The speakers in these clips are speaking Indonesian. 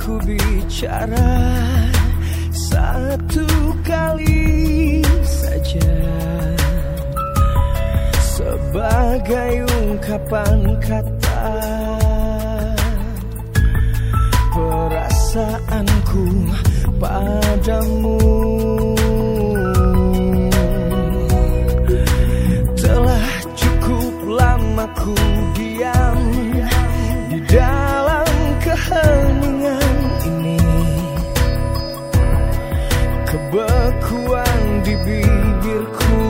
ku bicara satu kali saja. Sebagai ungkapan kata perasaanku padamu. Telah cukup lama ku diam di bibirku.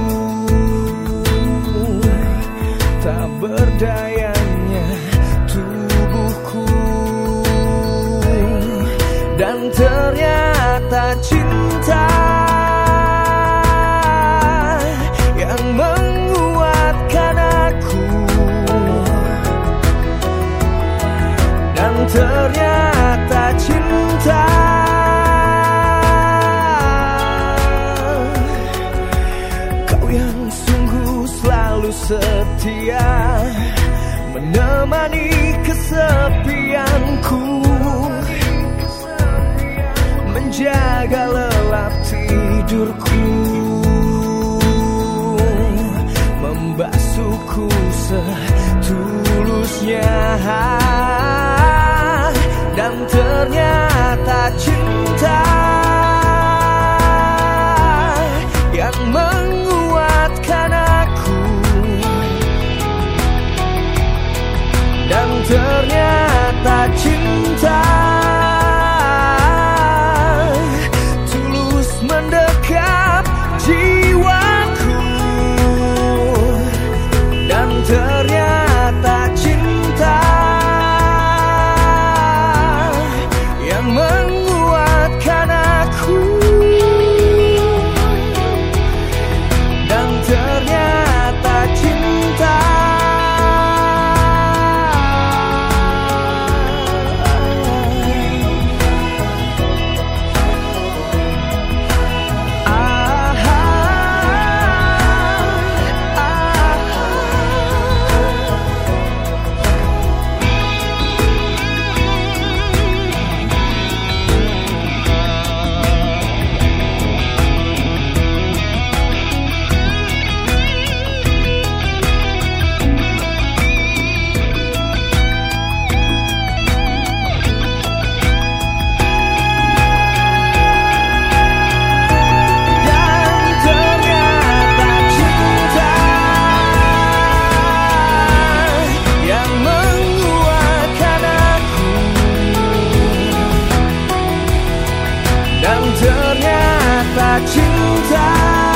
Tak berdayanya tubuhku. Dan ternyata cinta yang menguatkan aku. Dan ternyata cinta setia menemani kesepianku jiwaku dan ternyata 精彩